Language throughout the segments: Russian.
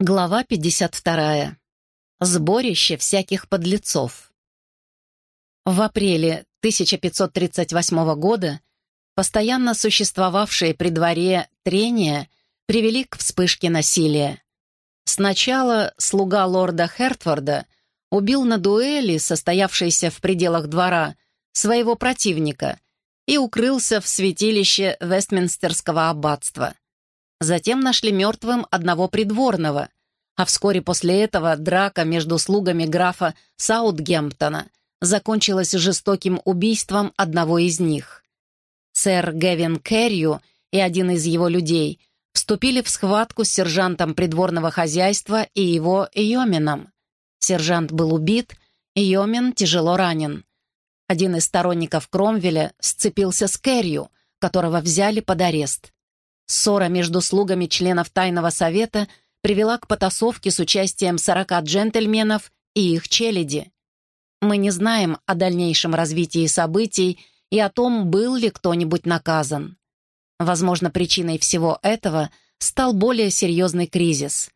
Глава 52. Сборище всяких подлецов. В апреле 1538 года постоянно существовавшие при дворе трения привели к вспышке насилия. Сначала слуга лорда Хертфорда убил на дуэли, состоявшейся в пределах двора, своего противника и укрылся в святилище Вестминстерского аббатства. Затем нашли мертвым одного придворного, а вскоре после этого драка между слугами графа Саутгемптона закончилась жестоким убийством одного из них. Сэр Гевин Керрию и один из его людей вступили в схватку с сержантом придворного хозяйства и его Йомином. Сержант был убит, Йомин тяжело ранен. Один из сторонников Кромвеля сцепился с Керрию, которого взяли под арест. Ссора между слугами членов Тайного Совета привела к потасовке с участием 40 джентльменов и их челяди. Мы не знаем о дальнейшем развитии событий и о том, был ли кто-нибудь наказан. Возможно, причиной всего этого стал более серьезный кризис.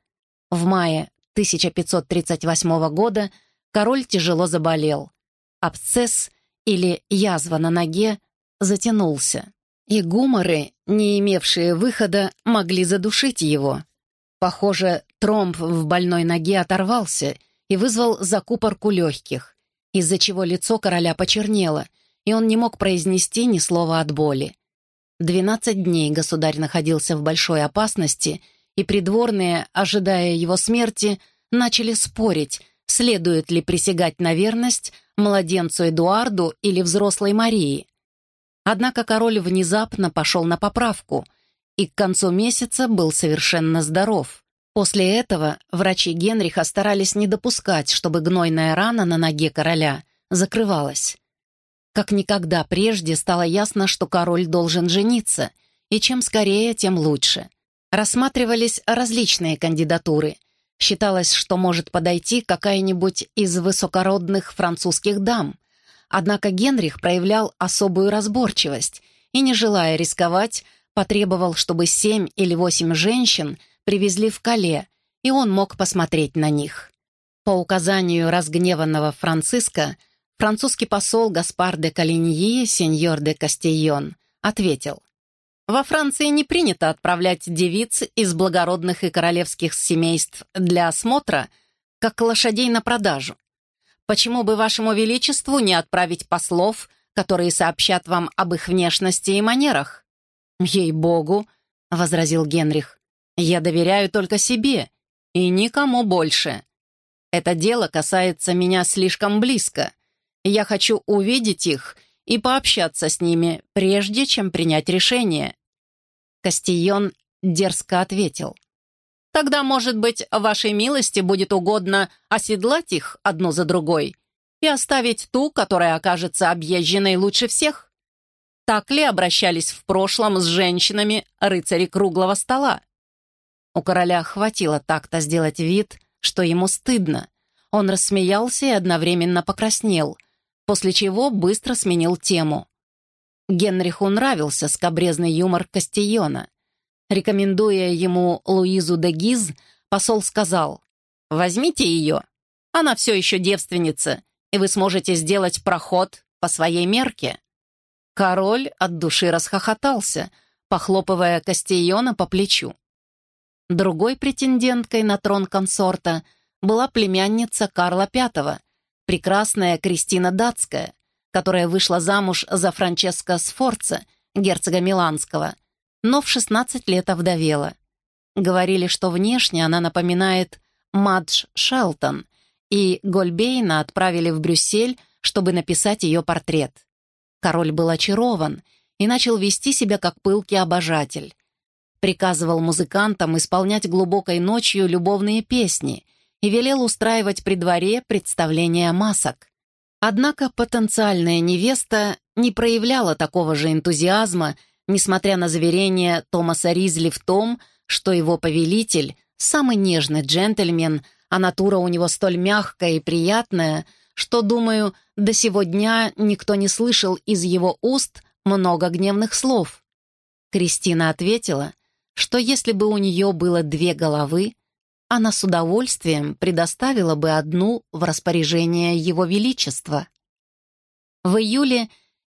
В мае 1538 года король тяжело заболел. Абсцесс или язва на ноге затянулся и гуморы, не имевшие выхода, могли задушить его. Похоже, тромб в больной ноге оторвался и вызвал закупорку легких, из-за чего лицо короля почернело, и он не мог произнести ни слова от боли. Двенадцать дней государь находился в большой опасности, и придворные, ожидая его смерти, начали спорить, следует ли присягать на верность младенцу Эдуарду или взрослой Марии. Однако король внезапно пошел на поправку и к концу месяца был совершенно здоров. После этого врачи Генриха старались не допускать, чтобы гнойная рана на ноге короля закрывалась. Как никогда прежде стало ясно, что король должен жениться, и чем скорее, тем лучше. Рассматривались различные кандидатуры. Считалось, что может подойти какая-нибудь из высокородных французских дам — Однако Генрих проявлял особую разборчивость и, не желая рисковать, потребовал, чтобы семь или восемь женщин привезли в Кале, и он мог посмотреть на них. По указанию разгневанного Франциска, французский посол Гаспар де Калиньи, сеньор де Кастейон, ответил, «Во Франции не принято отправлять девиц из благородных и королевских семейств для осмотра, как лошадей на продажу. Почему бы вашему величеству не отправить послов, которые сообщат вам об их внешности и манерах?» «Ей-богу», — возразил Генрих, — «я доверяю только себе и никому больше. Это дело касается меня слишком близко. Я хочу увидеть их и пообщаться с ними, прежде чем принять решение». Кастион дерзко ответил — Тогда, может быть, вашей милости будет угодно оседлать их одну за другой и оставить ту, которая окажется объезженной лучше всех? Так ли обращались в прошлом с женщинами рыцари круглого стола? У короля хватило так-то сделать вид, что ему стыдно. Он рассмеялся и одновременно покраснел, после чего быстро сменил тему. Генриху нравился скобрезный юмор Кастиона. Рекомендуя ему Луизу де Гиз, посол сказал, «Возьмите ее, она все еще девственница, и вы сможете сделать проход по своей мерке». Король от души расхохотался, похлопывая Кастейона по плечу. Другой претенденткой на трон консорта была племянница Карла V, прекрасная Кристина Датская, которая вышла замуж за Франческо Сфорца, герцога Миланского – но в 16 лет овдовела. Говорили, что внешне она напоминает Мадж Шелтон, и Гольбейна отправили в Брюссель, чтобы написать ее портрет. Король был очарован и начал вести себя как пылкий обожатель. Приказывал музыкантам исполнять глубокой ночью любовные песни и велел устраивать при дворе представления масок. Однако потенциальная невеста не проявляла такого же энтузиазма несмотря на заверение Томаса Ризли в том, что его повелитель — самый нежный джентльмен, а натура у него столь мягкая и приятная, что, думаю, до сего дня никто не слышал из его уст много гневных слов. Кристина ответила, что если бы у нее было две головы, она с удовольствием предоставила бы одну в распоряжение Его Величества. В июле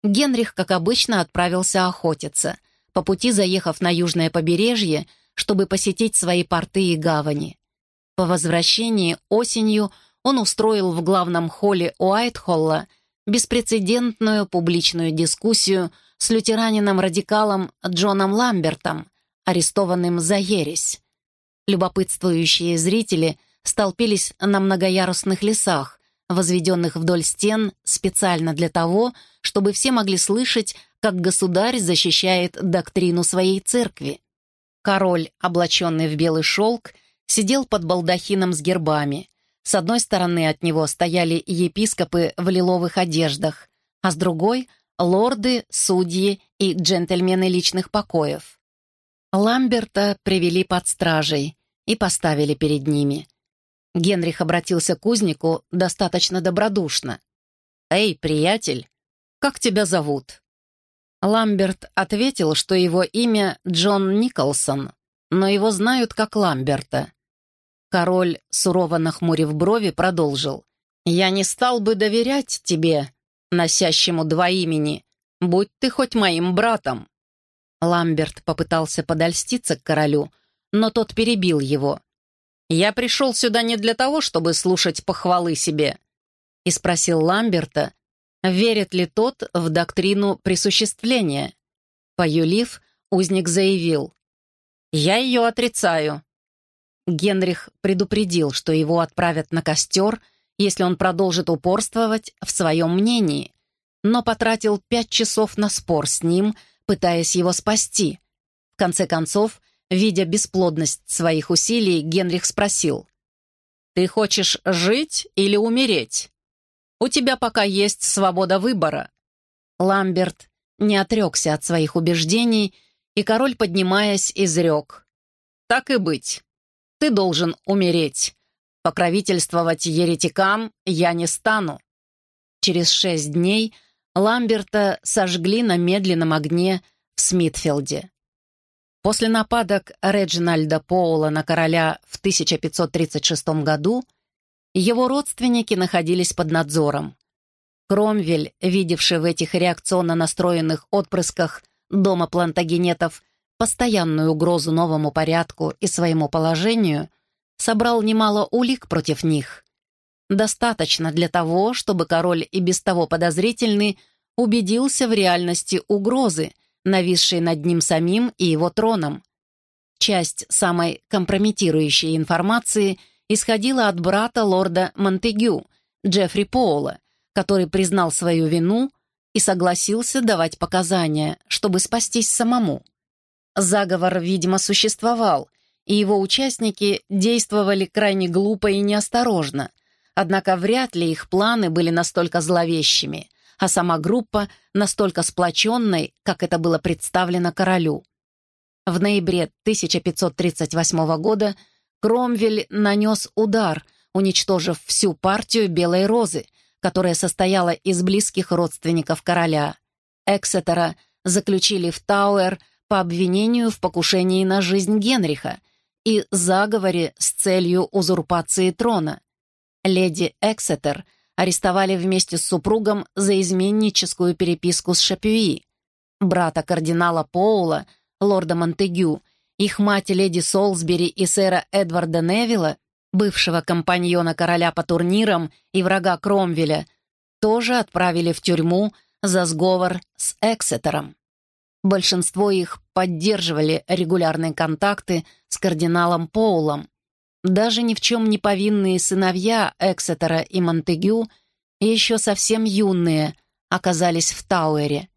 Генрих, как обычно, отправился охотиться, по пути заехав на южное побережье, чтобы посетить свои порты и гавани. По возвращении осенью он устроил в главном холле Уайтхолла беспрецедентную публичную дискуссию с лютеранином-радикалом Джоном Ламбертом, арестованным за ересь. Любопытствующие зрители столпились на многоярусных лесах, возведенных вдоль стен специально для того, чтобы все могли слышать, как государь защищает доктрину своей церкви. Король, облаченный в белый шелк, сидел под балдахином с гербами. С одной стороны от него стояли епископы в лиловых одеждах, а с другой — лорды, судьи и джентльмены личных покоев. Ламберта привели под стражей и поставили перед ними. Генрих обратился к узнику достаточно добродушно. «Эй, приятель, как тебя зовут?» Ламберт ответил, что его имя Джон Николсон, но его знают как Ламберта. Король, сурово нахмурив брови, продолжил. «Я не стал бы доверять тебе, носящему два имени, будь ты хоть моим братом». Ламберт попытался подольститься к королю, но тот перебил его. «Я пришел сюда не для того, чтобы слушать похвалы себе», и спросил Ламберта, верит ли тот в доктрину присуществления. Поюлив, узник заявил, «Я ее отрицаю. Генрих предупредил, что его отправят на костер, если он продолжит упорствовать в своем мнении, но потратил пять часов на спор с ним, пытаясь его спасти. В конце концов, видя бесплодность своих усилий, Генрих спросил, «Ты хочешь жить или умереть? У тебя пока есть свобода выбора». Ламберт не отрекся от своих убеждений, и король, поднимаясь, изрек, «Так и быть, ты должен умереть. Покровительствовать еретикам я не стану». Через шесть дней Ламберта сожгли на медленном огне в Смитфилде. После нападок Реджинальда Поула на короля в 1536 году его родственники находились под надзором. Кромвель, видевший в этих реакционно настроенных отпрысках дома плантагенетов постоянную угрозу новому порядку и своему положению, собрал немало улик против них. Достаточно для того, чтобы король и без того подозрительный убедился в реальности угрозы, нависшей над ним самим и его троном. Часть самой компрометирующей информации исходила от брата лорда Монтегю, Джеффри Поула, который признал свою вину и согласился давать показания, чтобы спастись самому. Заговор, видимо, существовал, и его участники действовали крайне глупо и неосторожно, однако вряд ли их планы были настолько зловещими, а сама группа настолько сплоченной, как это было представлено королю. В ноябре 1538 года Кромвель нанес удар, уничтожив всю партию Белой Розы, которая состояла из близких родственников короля. Эксетера заключили в Тауэр по обвинению в покушении на жизнь Генриха и заговоре с целью узурпации трона. Леди Эксетер арестовали вместе с супругом за изменническую переписку с Шапюи. Брата кардинала Поула, лорда Монтегю, их мать леди Солсбери и сэра Эдварда Невилла, бывшего компаньона короля по турнирам и врага Кромвеля, тоже отправили в тюрьму за сговор с Эксетером. Большинство их поддерживали регулярные контакты с кардиналом Поулом. Даже ни в чем не повинные сыновья Эксетера и Монтегю, еще совсем юные, оказались в Тауэре.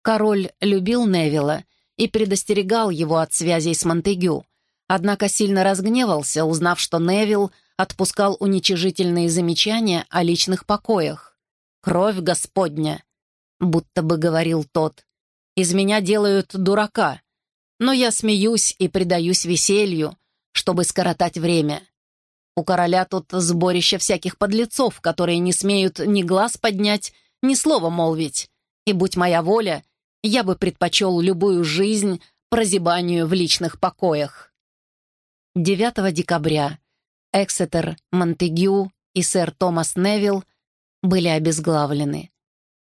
Король любил Невилла и предостерегал его от связей с Монтегю, однако сильно разгневался, узнав, что Невилл отпускал уничижительные замечания о личных покоях. «Кровь Господня!» — будто бы говорил тот. Из меня делают дурака, но я смеюсь и предаюсь веселью, чтобы скоротать время. У короля тут сборище всяких подлецов, которые не смеют ни глаз поднять, ни слова молвить. И будь моя воля, я бы предпочел любую жизнь прозябанию в личных покоях. 9 декабря Эксетер, Монтегю и сэр Томас Невилл были обезглавлены.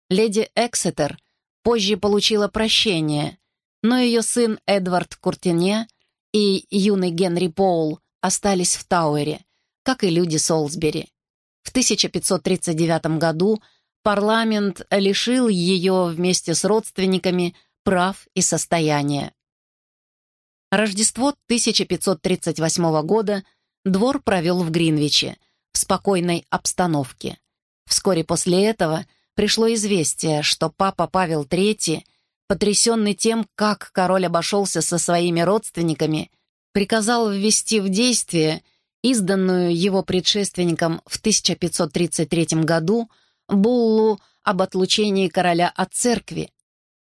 Леди Эксетер позже получила прощение, но ее сын Эдвард Куртине и юный Генри Поул остались в Тауэре, как и люди Солсбери. В 1539 году парламент лишил ее вместе с родственниками прав и состояния. Рождество 1538 года двор провел в Гринвиче, в спокойной обстановке. Вскоре после этого пришло известие, что папа Павел III, потрясенный тем, как король обошелся со своими родственниками, приказал ввести в действие изданную его предшественником в 1533 году буллу об отлучении короля от церкви.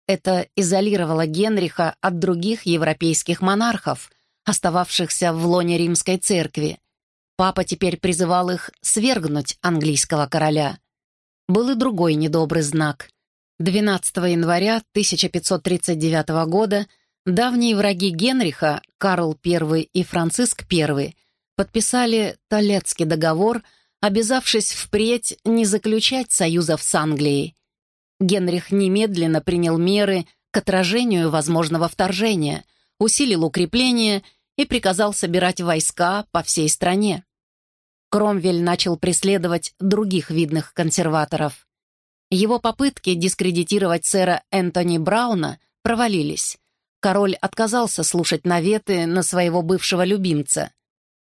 Это изолировало Генриха от других европейских монархов, остававшихся в лоне римской церкви. Папа теперь призывал их свергнуть английского короля. Был и другой недобрый знак. 12 января 1539 года давние враги Генриха, Карл I и Франциск I, подписали Толецкий договор, обязавшись впредь не заключать союзов с Англией. Генрих немедленно принял меры к отражению возможного вторжения, усилил укрепления и приказал собирать войска по всей стране. Кромвель начал преследовать других видных консерваторов. Его попытки дискредитировать сэра Энтони Брауна провалились. Король отказался слушать наветы на своего бывшего любимца.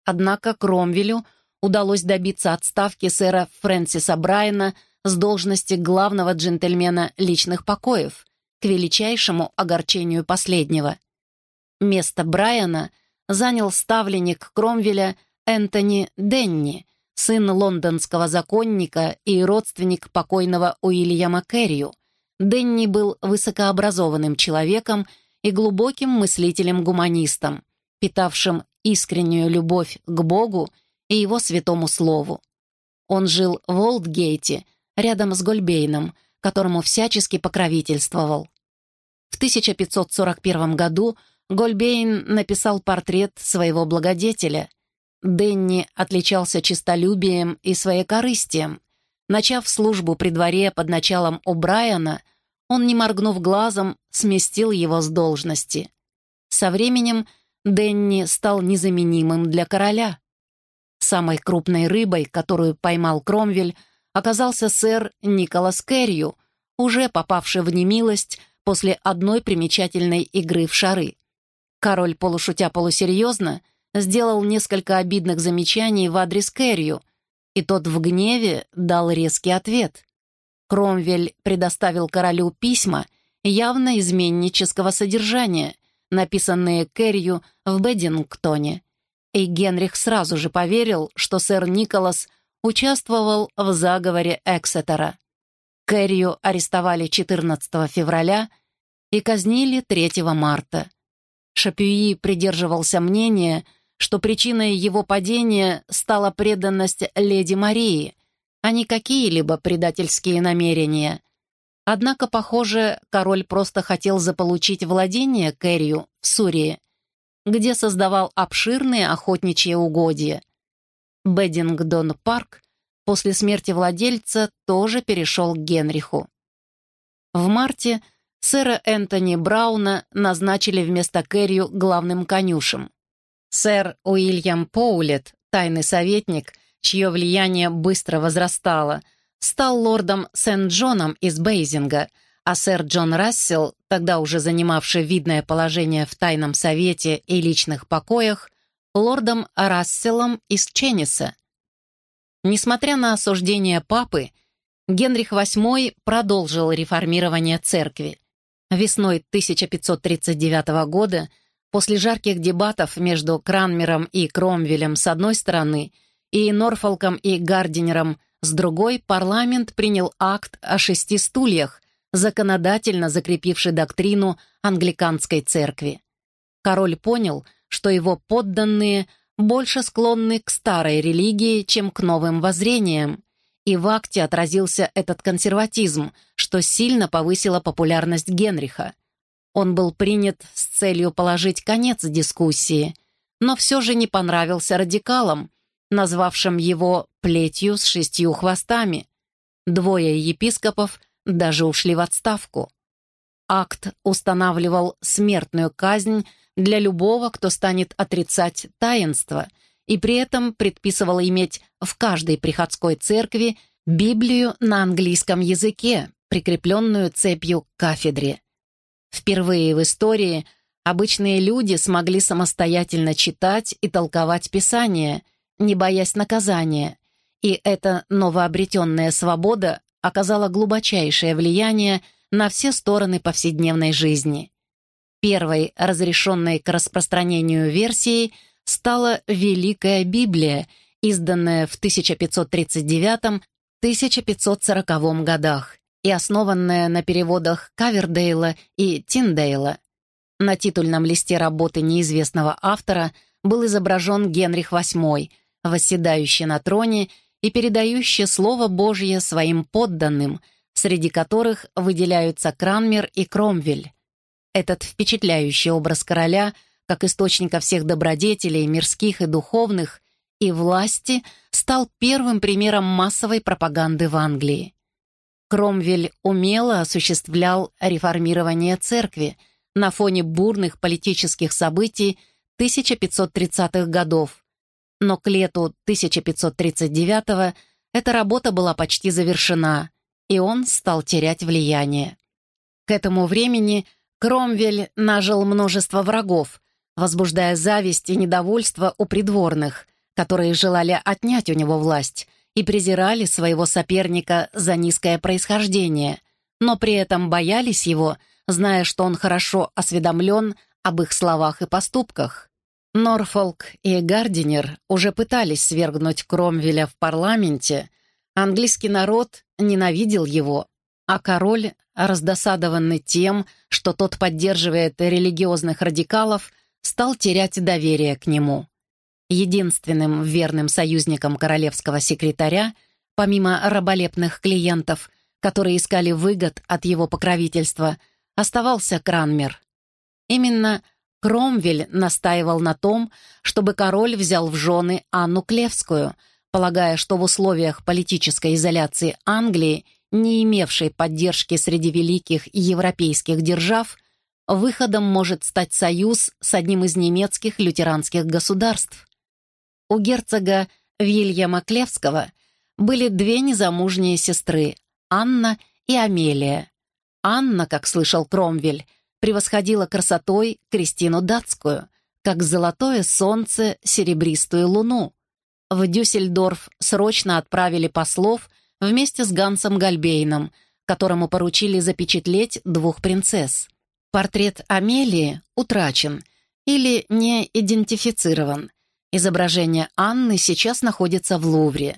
Однако Кромвелю удалось добиться отставки сэра Фрэнсиса Брайана с должности главного джентльмена личных покоев, к величайшему огорчению последнего. Место Брайана занял ставленник Кромвеля Энтони Денни, сын лондонского законника и родственник покойного Уильяма Керрию. Денни был высокообразованным человеком и глубоким мыслителем-гуманистом, питавшим искреннюю любовь к Богу и его святому слову. Он жил в Олдгейте, рядом с Гольбейном, которому всячески покровительствовал. В 1541 году Гольбейн написал портрет своего благодетеля. Денни отличался честолюбием и своекорыстием. Начав службу при дворе под началом О'Брайена, он, не моргнув глазом, сместил его с должности. Со временем Денни стал незаменимым для короля. Самой крупной рыбой, которую поймал Кромвель, оказался сэр Николас Керрию, уже попавший в немилость после одной примечательной игры в шары. Король, полушутя полусерьезно, сделал несколько обидных замечаний в адрес Керрию, и тот в гневе дал резкий ответ. Кромвель предоставил королю письма явно изменнического содержания, написанные Кэррию в Беддингтоне. И Генрих сразу же поверил, что сэр Николас участвовал в заговоре Эксетера. Кэррию арестовали 14 февраля и казнили 3 марта. Шапюи придерживался мнения, что причиной его падения стала преданность леди Марии, а не какие-либо предательские намерения. Однако, похоже, король просто хотел заполучить владение Кэррию в Сурии, где создавал обширные охотничьи угодья. Беддингдон-парк после смерти владельца тоже перешел к Генриху. В марте сэра Энтони Брауна назначили вместо Кэррию главным конюшем. Сэр Уильям Поулет, тайный советник, чье влияние быстро возрастало — стал лордом Сент-Джоном из Бейзинга, а сэр Джон Рассел, тогда уже занимавший видное положение в тайном совете и личных покоях, лордом Расселом из Ченниса. Несмотря на осуждение папы, Генрих VIII продолжил реформирование церкви. Весной 1539 года, после жарких дебатов между Кранмером и Кромвелем с одной стороны и Норфолком и Гардинером с другой, парламент принял акт о шести стульях, законодательно закрепивший доктрину англиканской церкви. Король понял, что его подданные больше склонны к старой религии, чем к новым воззрениям, и в акте отразился этот консерватизм, что сильно повысило популярность Генриха. Он был принят с целью положить конец дискуссии, но все же не понравился радикалам, назвавшим его «плетью с шестью хвостами». Двое епископов даже ушли в отставку. Акт устанавливал смертную казнь для любого, кто станет отрицать таинство, и при этом предписывал иметь в каждой приходской церкви Библию на английском языке, прикрепленную цепью к кафедре. Впервые в истории обычные люди смогли самостоятельно читать и толковать Писание, не боясь наказания, и эта новообретенная свобода оказала глубочайшее влияние на все стороны повседневной жизни. Первой разрешенной к распространению версией стала Великая Библия, изданная в 1539-1540 годах и основанная на переводах Кавердейла и Тиндейла. На титульном листе работы неизвестного автора был изображен Генрих VIII, восседающий на троне и передающий Слово Божье своим подданным, среди которых выделяются Кранмер и Кромвель. Этот впечатляющий образ короля, как источника всех добродетелей, мирских и духовных, и власти, стал первым примером массовой пропаганды в Англии. Кромвель умело осуществлял реформирование церкви на фоне бурных политических событий 1530-х годов, но к лету 1539-го эта работа была почти завершена, и он стал терять влияние. К этому времени Кромвель нажил множество врагов, возбуждая зависть и недовольство у придворных, которые желали отнять у него власть – и презирали своего соперника за низкое происхождение, но при этом боялись его, зная, что он хорошо осведомлен об их словах и поступках. Норфолк и Гардинер уже пытались свергнуть Кромвеля в парламенте, английский народ ненавидел его, а король, раздосадованный тем, что тот поддерживает религиозных радикалов, стал терять доверие к нему. Единственным верным союзником королевского секретаря, помимо раболепных клиентов, которые искали выгод от его покровительства, оставался Кранмер. Именно Кромвель настаивал на том, чтобы король взял в жены Анну Клевскую, полагая, что в условиях политической изоляции Англии, не имевшей поддержки среди великих европейских держав, выходом может стать союз с одним из немецких лютеранских государств. У герцога Вильяма Клевского были две незамужние сестры — Анна и Амелия. Анна, как слышал Кромвель, превосходила красотой Кристину Датскую, как золотое солнце серебристую луну. В Дюссельдорф срочно отправили послов вместе с Гансом Гальбейном, которому поручили запечатлеть двух принцесс. Портрет Амелии утрачен или не идентифицирован, Изображение Анны сейчас находится в Лувре.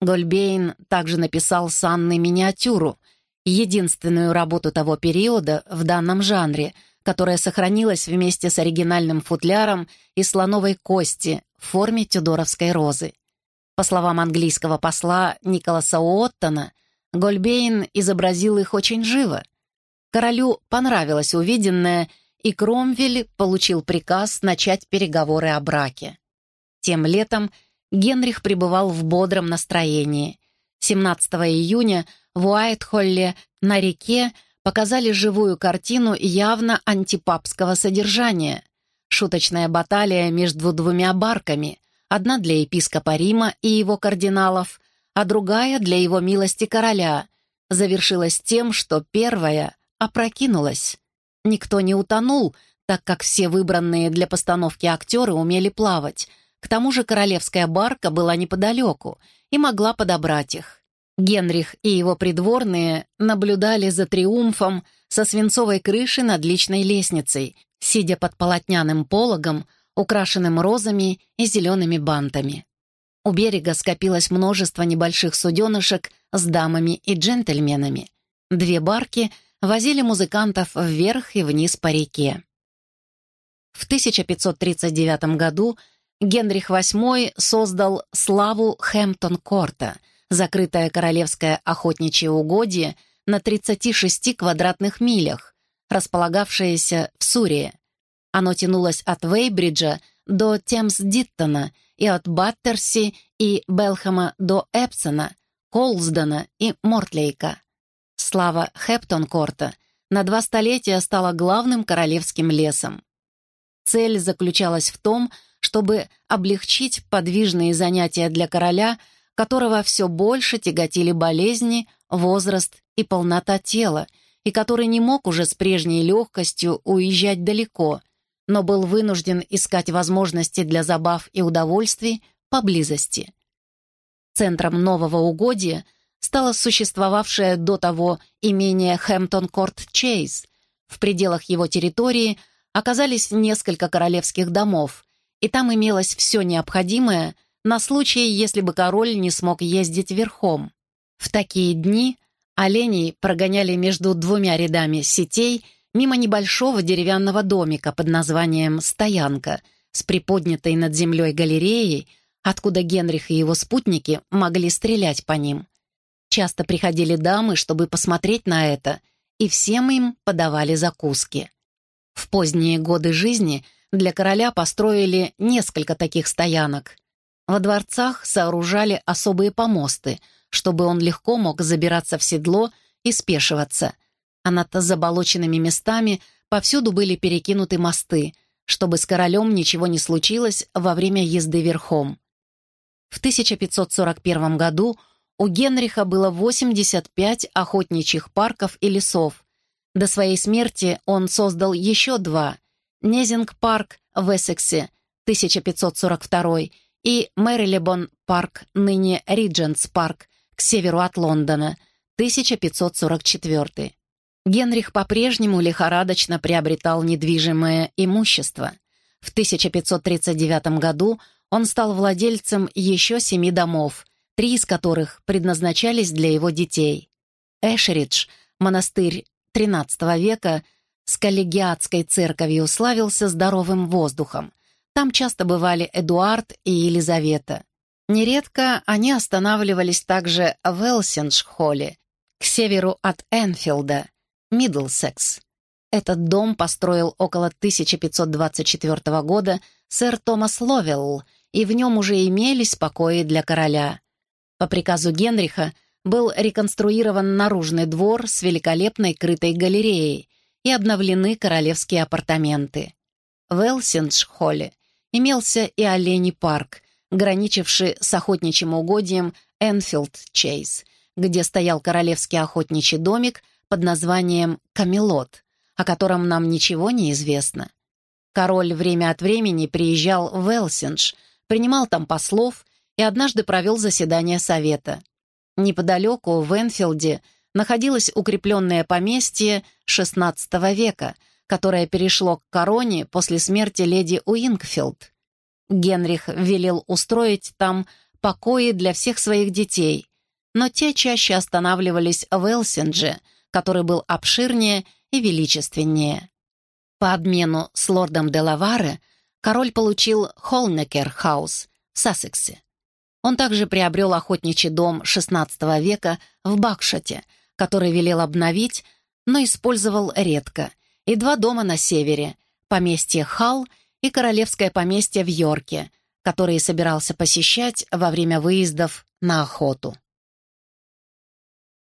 Гольбейн также написал с Анной миниатюру, единственную работу того периода в данном жанре, которая сохранилась вместе с оригинальным футляром из слоновой кости в форме тюдоровской розы. По словам английского посла Николаса Уоттона, Гольбейн изобразил их очень живо. Королю понравилось увиденное, и Кромвель получил приказ начать переговоры о браке. Тем летом Генрих пребывал в бодром настроении. 17 июня в Уайтхолле на реке показали живую картину явно антипапского содержания. Шуточная баталия между двумя барками, одна для епископа Рима и его кардиналов, а другая для его милости короля, завершилась тем, что первая опрокинулась. Никто не утонул, так как все выбранные для постановки актеры умели плавать — к тому же королевская барка была неподалеку и могла подобрать их. Генрих и его придворные наблюдали за триумфом со свинцовой крыши над личной лестницей, сидя под полотняным пологом, украшенным розами и зелеными бантами. У берега скопилось множество небольших суденышек с дамами и джентльменами. Две барки возили музыкантов вверх и вниз по реке. В 1539 году Генрих VIII создал славу Хэмптон-Корта, закрытое королевское охотничье угодье на 36 квадратных милях, располагавшееся в Сурии. Оно тянулось от Вейбриджа до Темс-Диттона и от Баттерси и Белхэма до Эпсона, Колсдена и Мортлейка. Слава Хептонкорта на два столетия стала главным королевским лесом. Цель заключалась в том, чтобы облегчить подвижные занятия для короля, которого все больше тяготили болезни, возраст и полнота тела, и который не мог уже с прежней легкостью уезжать далеко, но был вынужден искать возможности для забав и удовольствий поблизости. Центром нового угодья стало существовавшее до того имение Хэмптон-Корт-Чейз. В пределах его территории оказались несколько королевских домов, и там имелось все необходимое на случай, если бы король не смог ездить верхом. В такие дни оленей прогоняли между двумя рядами сетей мимо небольшого деревянного домика под названием «Стоянка» с приподнятой над землей галереей, откуда Генрих и его спутники могли стрелять по ним. Часто приходили дамы, чтобы посмотреть на это, и всем им подавали закуски. В поздние годы жизни для короля построили несколько таких стоянок. Во дворцах сооружали особые помосты, чтобы он легко мог забираться в седло и спешиваться, а над заболоченными местами повсюду были перекинуты мосты, чтобы с королем ничего не случилось во время езды верхом. В 1541 году у Генриха было 85 охотничьих парков и лесов. До своей смерти он создал еще два — Незинг-парк в Эссексе, 1542, и Мэрилебон-парк, ныне Риджентс-парк, к северу от Лондона, 1544. Генрих по-прежнему лихорадочно приобретал недвижимое имущество. В 1539 году он стал владельцем еще семи домов, три из которых предназначались для его детей. Эшеридж, монастырь XIII века, с коллегиатской церковью славился здоровым воздухом. Там часто бывали Эдуард и Елизавета. Нередко они останавливались также в Элсинж-холле, к северу от Энфилда, Миддлсекс. Этот дом построил около 1524 года сэр Томас Ловелл, и в нем уже имелись покои для короля. По приказу Генриха был реконструирован наружный двор с великолепной крытой галереей и обновлены королевские апартаменты. В Элсиндж-холле имелся и оленей парк, граничивший с охотничьим угодьем Энфилд-Чейз, где стоял королевский охотничий домик под названием «Камелот», о котором нам ничего не известно. Король время от времени приезжал в Элсиндж, принимал там послов и однажды провел заседание совета. Неподалеку, в Энфилде, находилось укрепленное поместье XVI века, которое перешло к короне после смерти леди Уингфилд. Генрих велел устроить там покои для всех своих детей, но те чаще останавливались в Элсиндже, который был обширнее и величественнее. По обмену с лордом Делаваре король получил Холнекер-хаус в Сассексе. Он также приобрел охотничий дом XVI века в Бакшате, который велел обновить, но использовал редко, и два дома на севере — поместье Халл и королевское поместье в Йорке, которые собирался посещать во время выездов на охоту.